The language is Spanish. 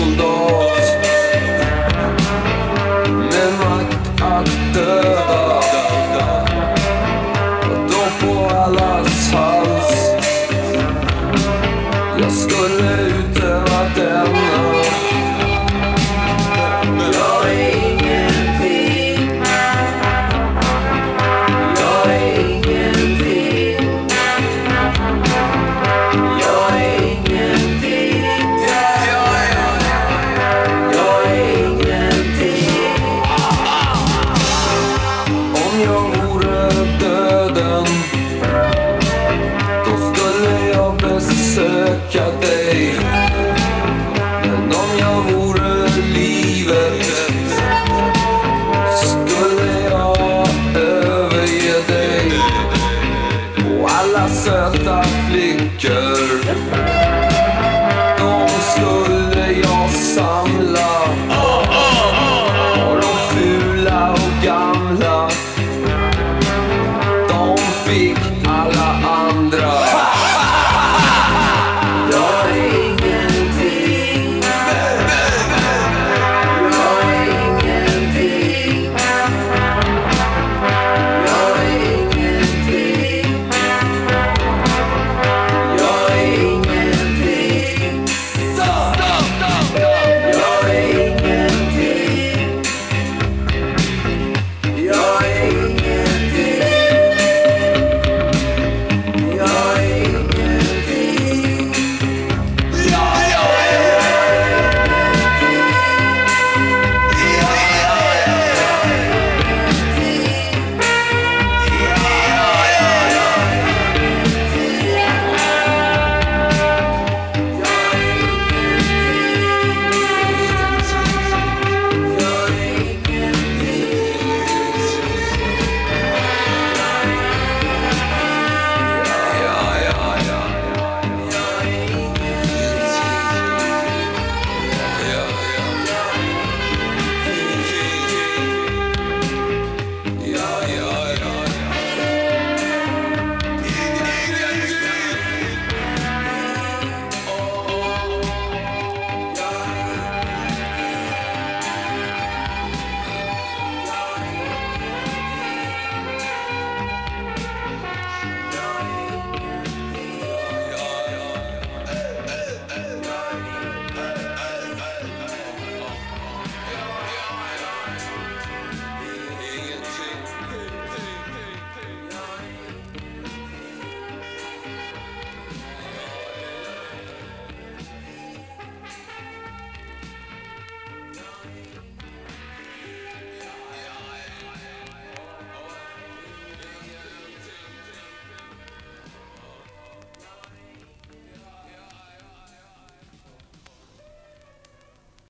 var